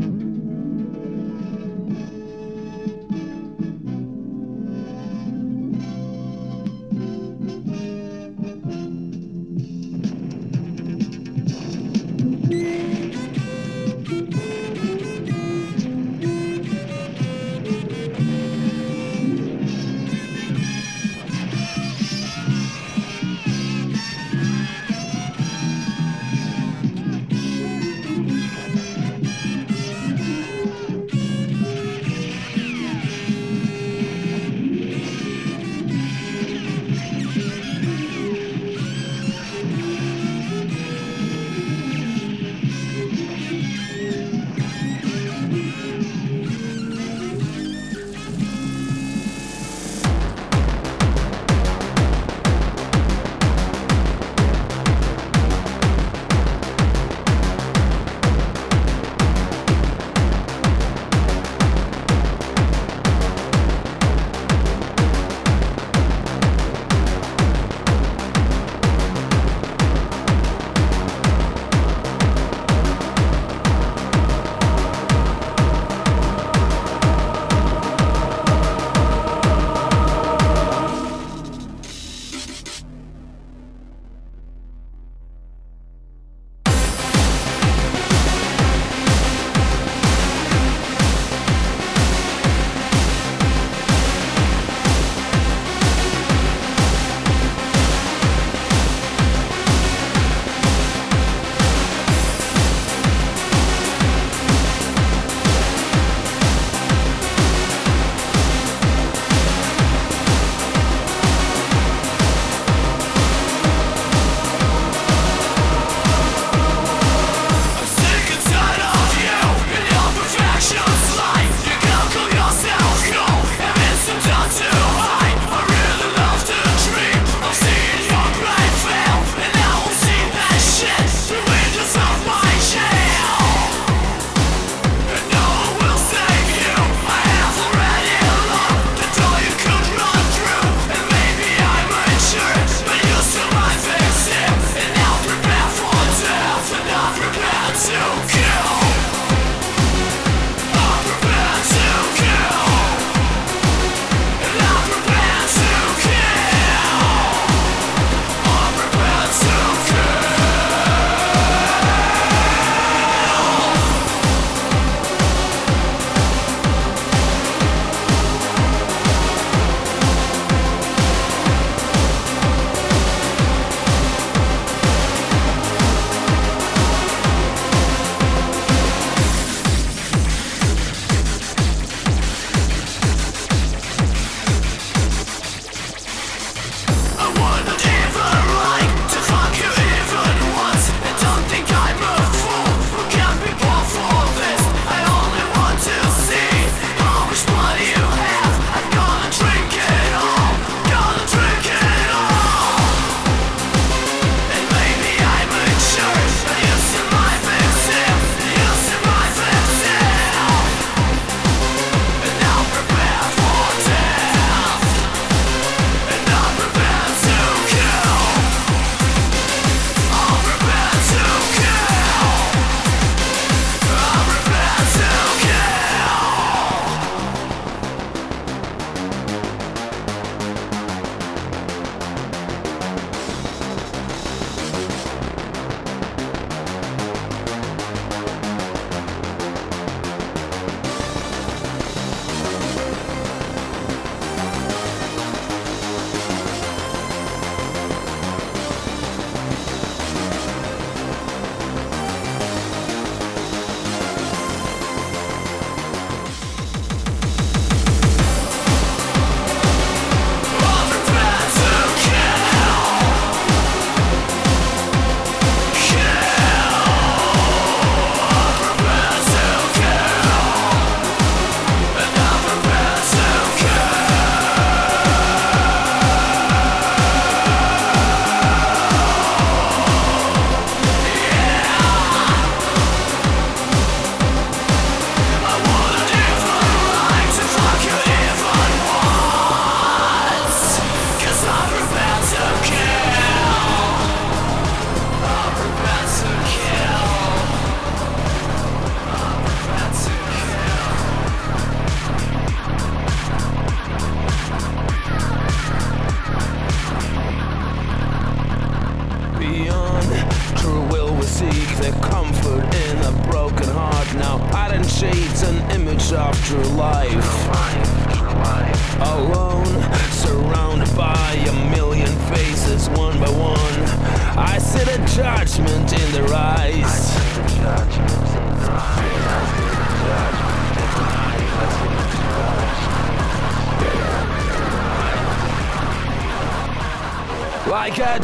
Mm-hmm.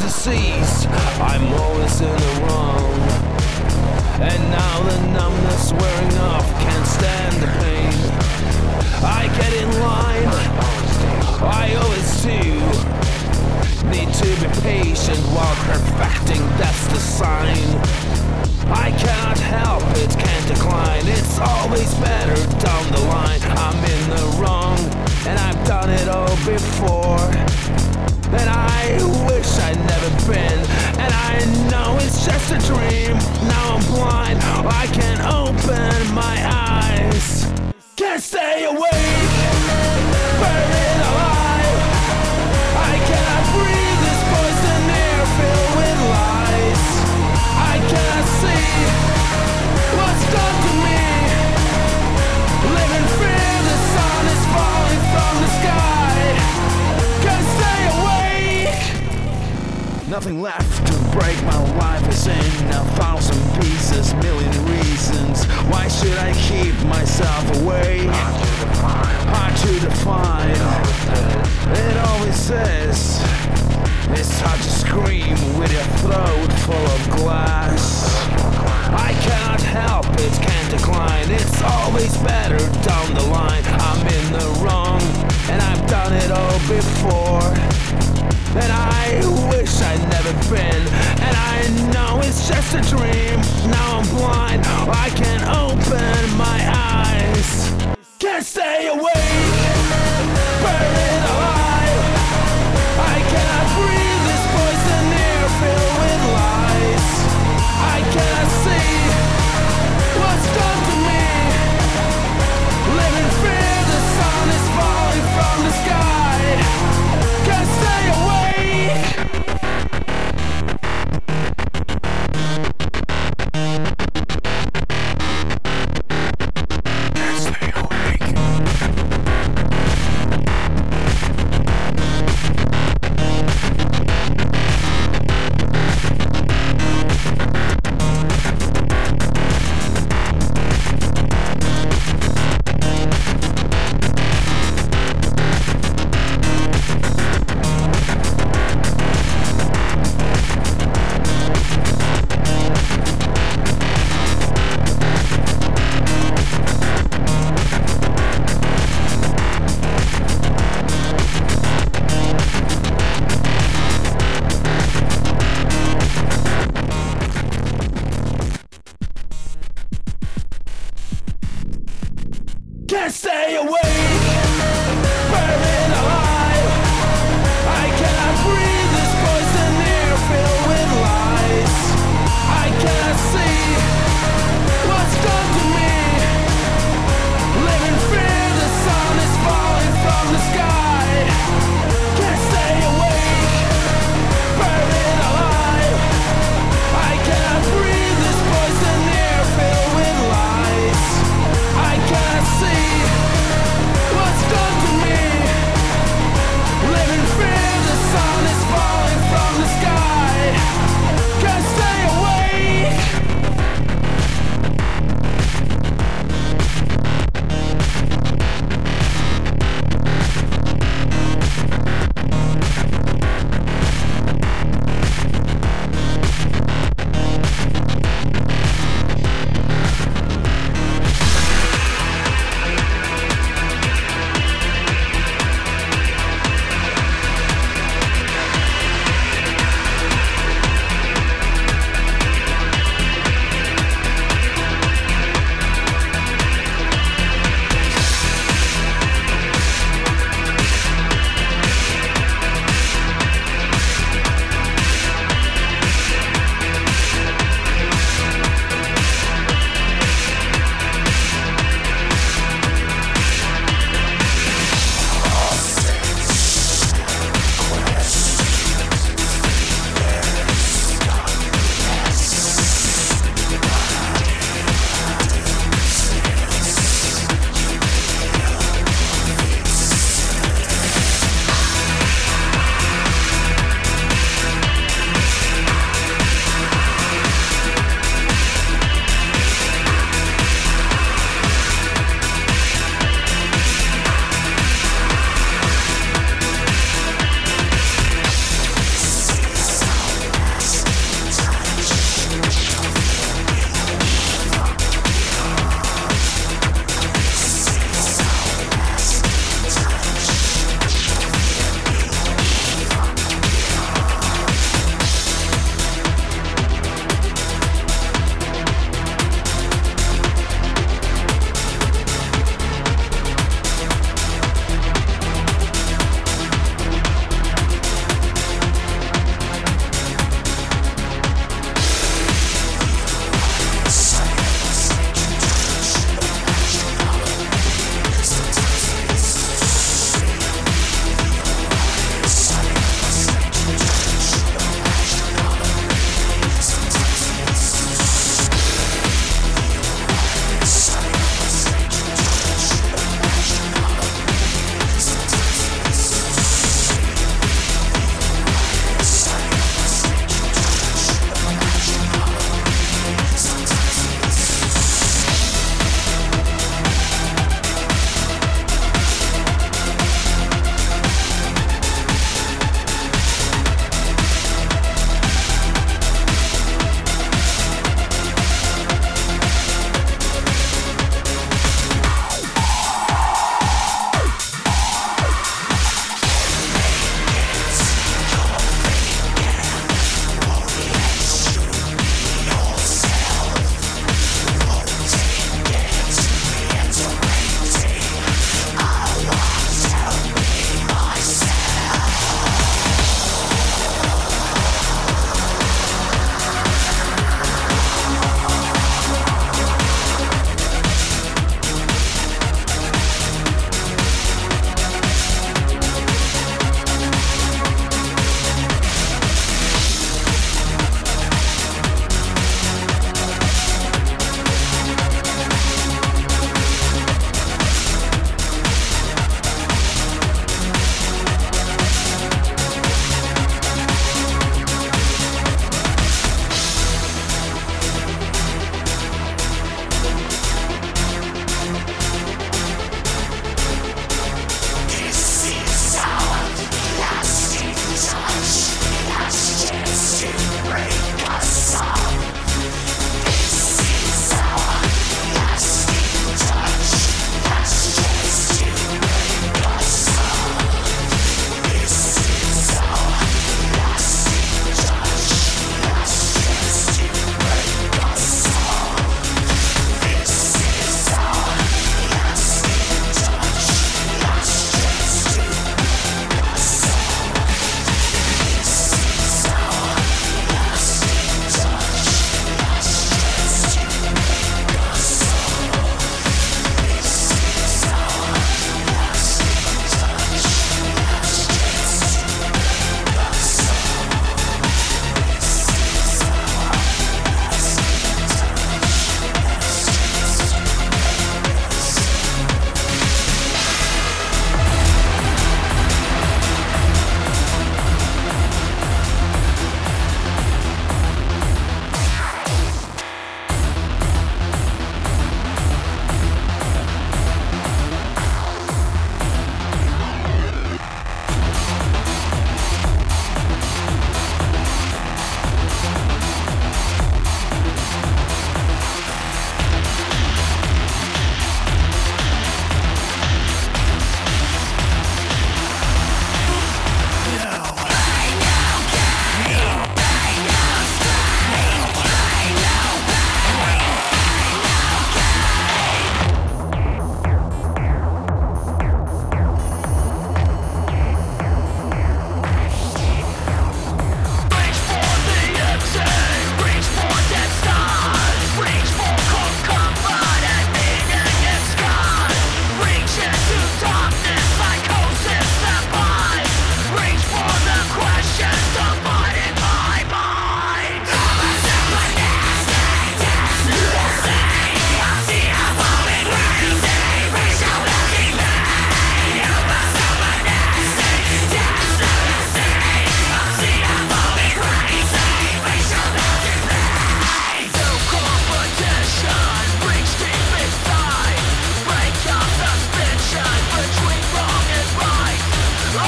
Like a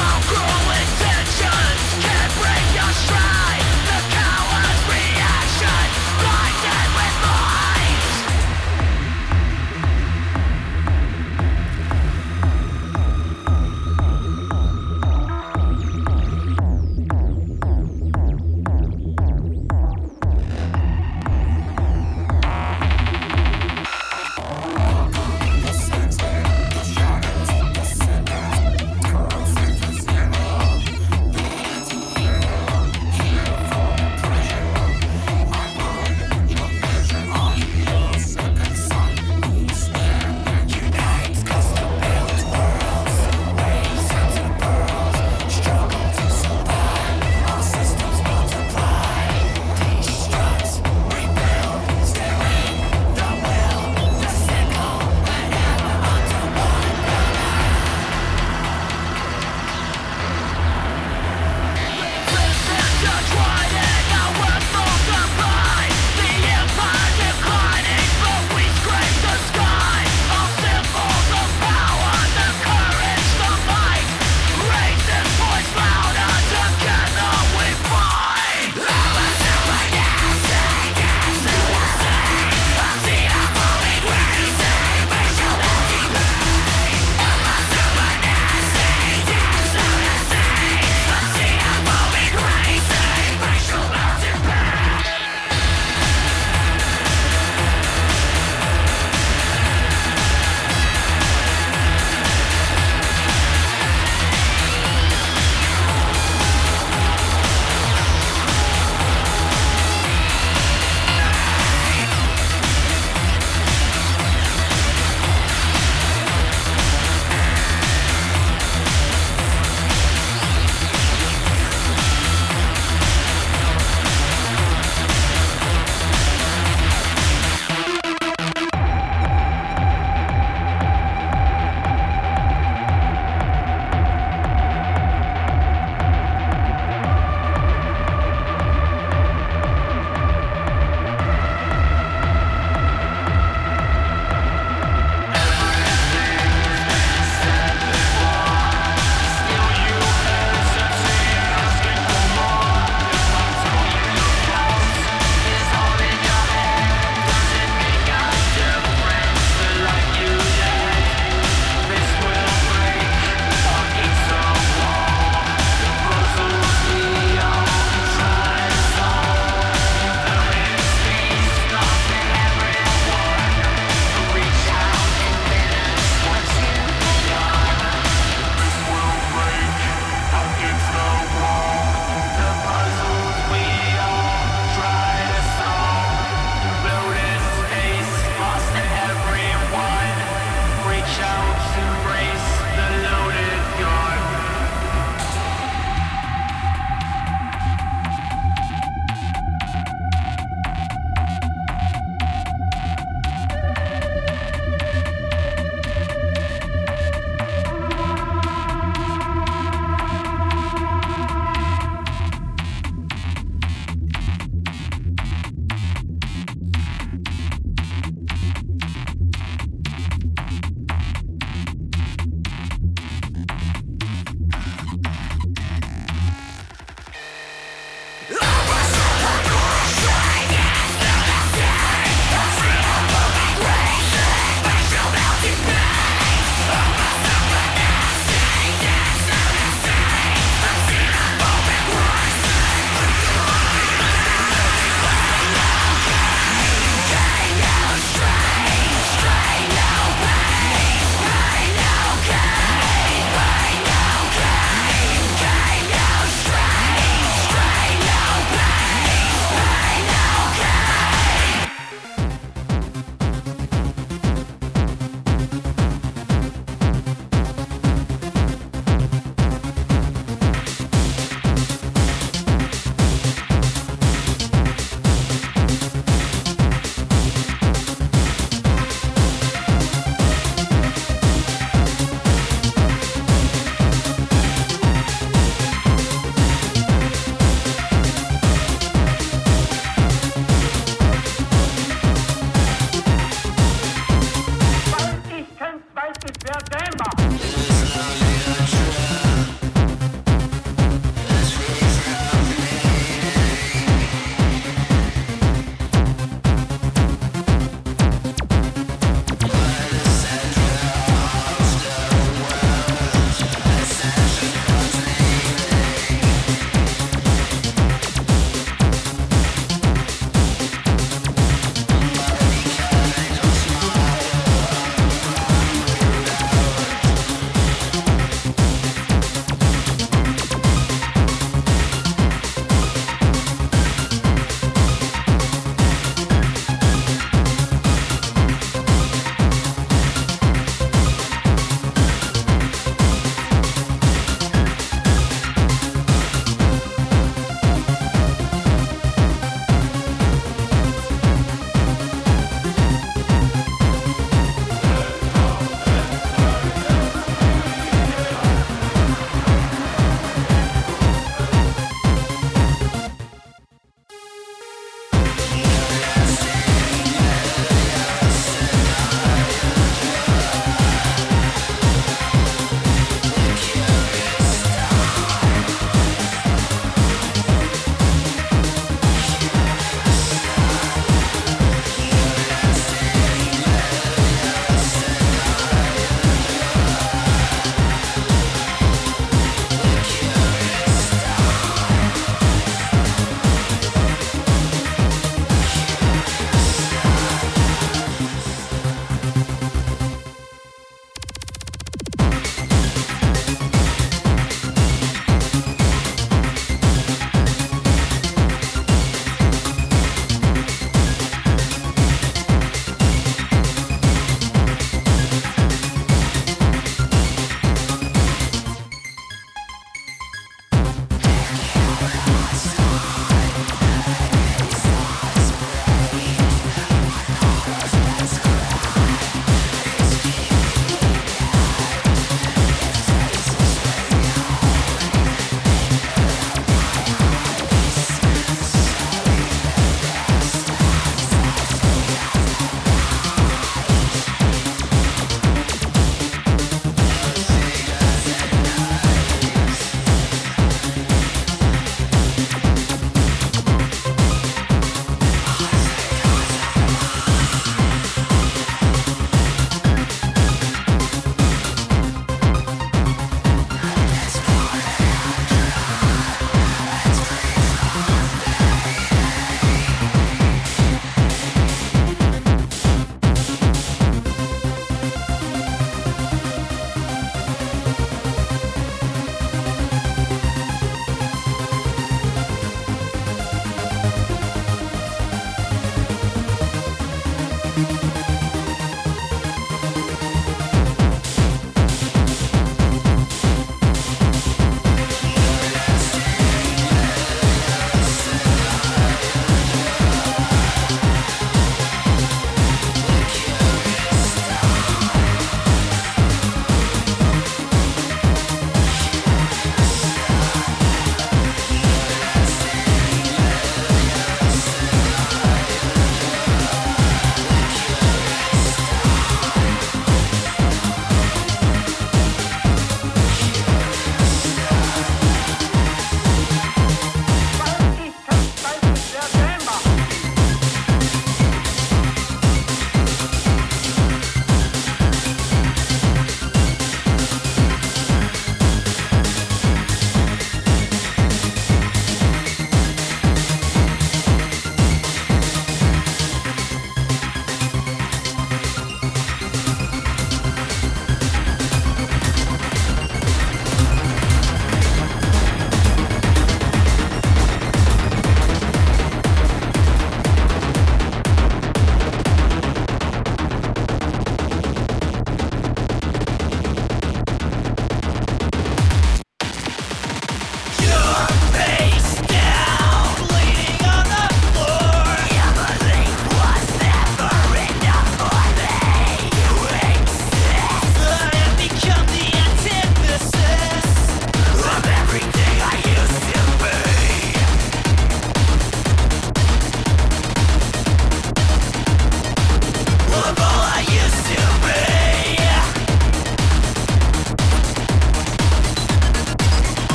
I'll go.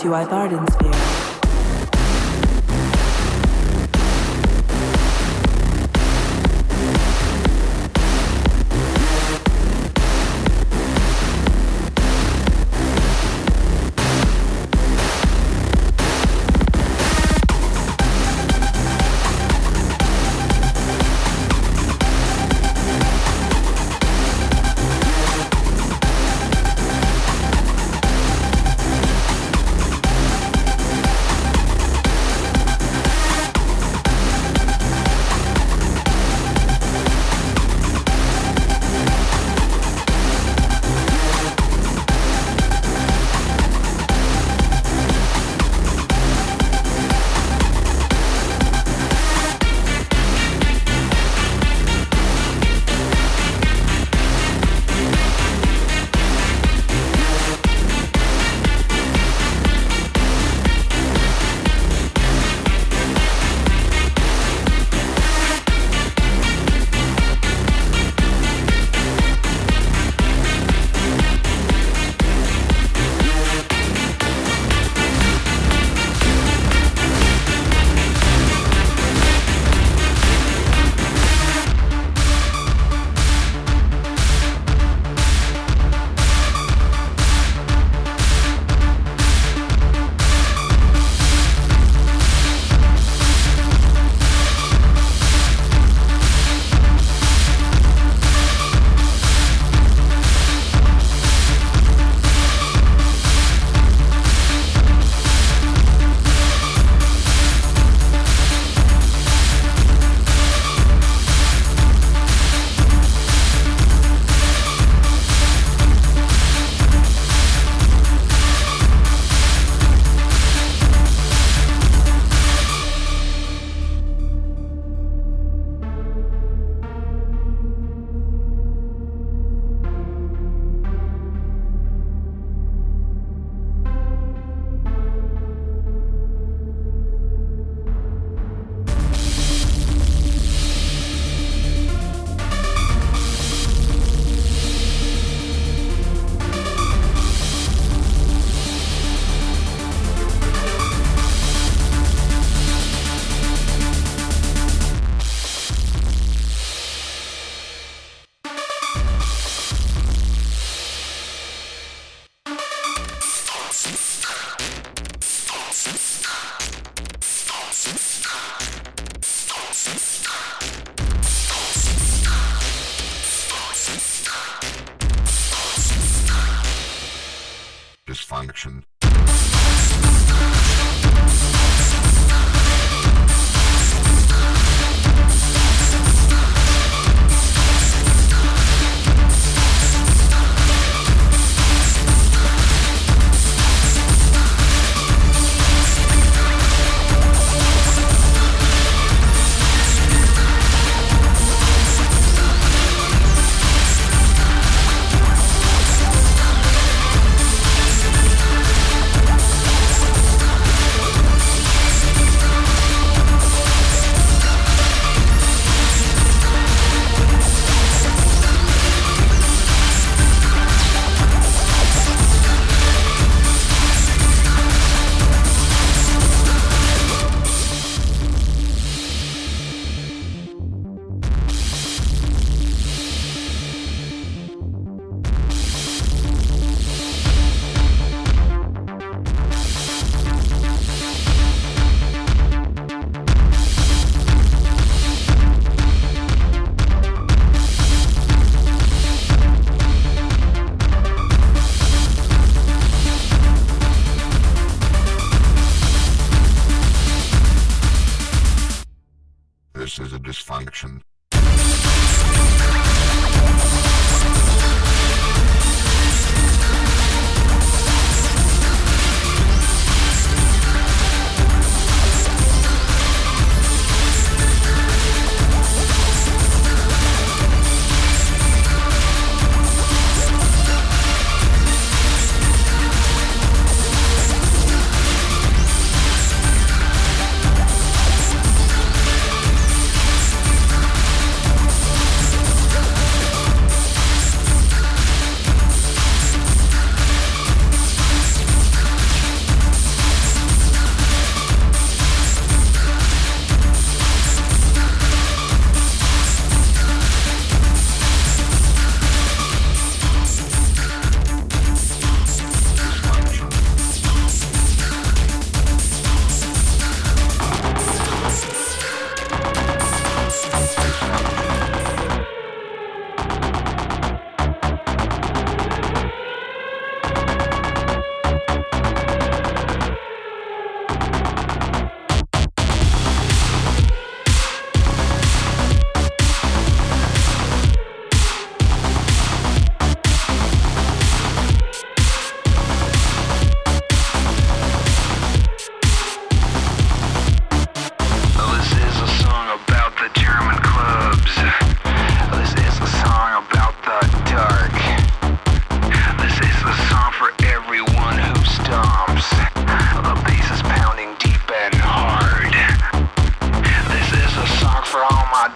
To Ivardenspear.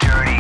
dirty.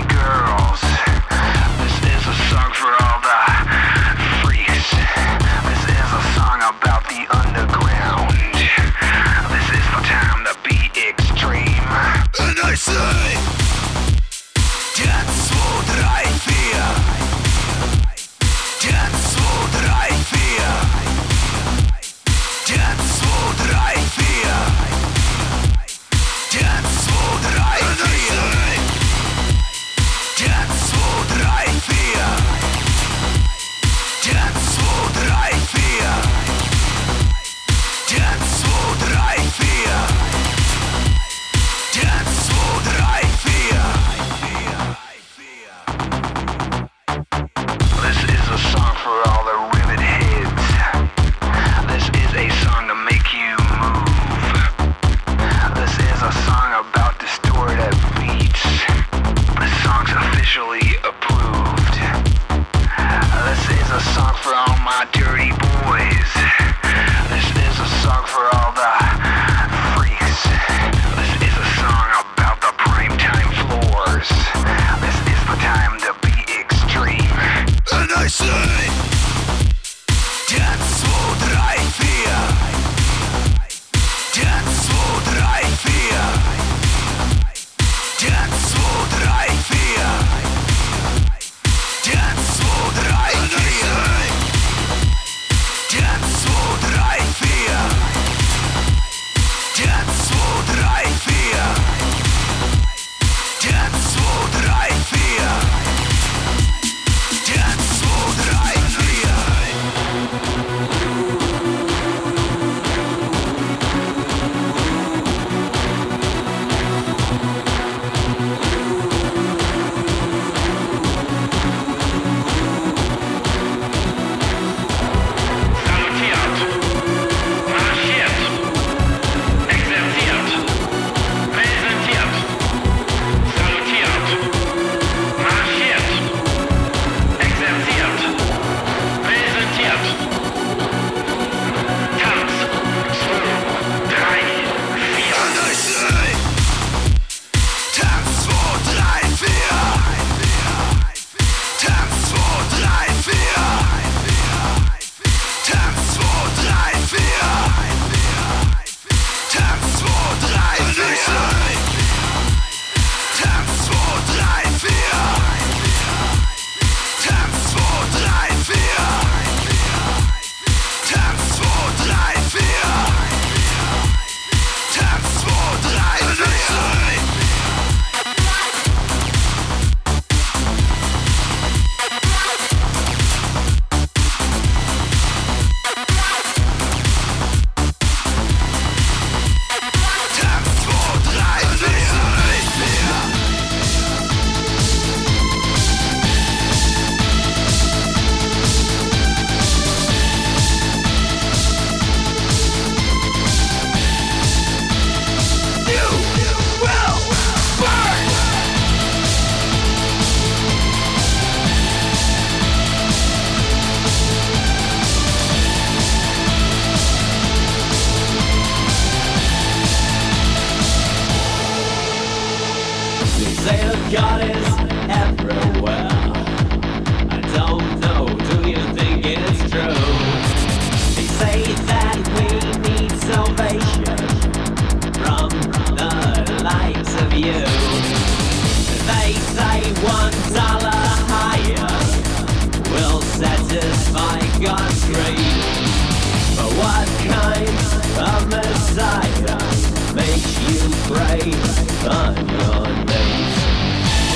face on your nose.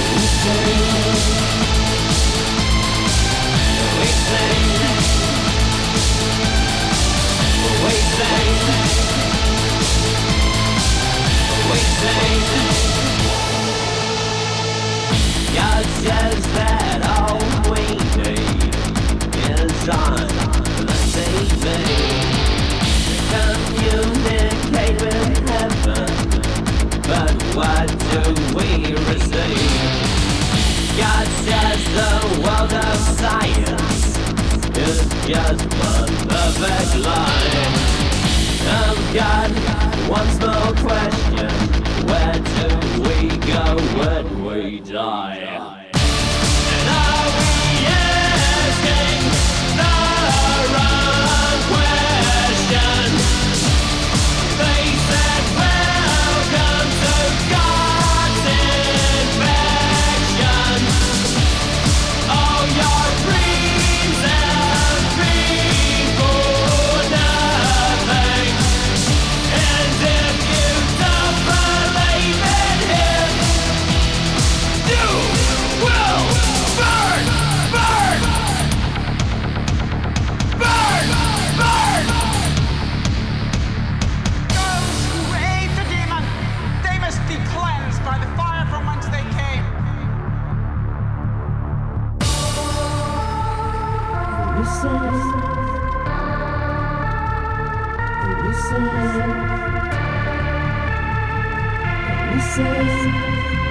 We we we that all we need is on the TV. Communicate with what do we receive? God says the world of science is just one perfect line. And God, one small question: Where do we go when we die? Listen. Listen. Listen.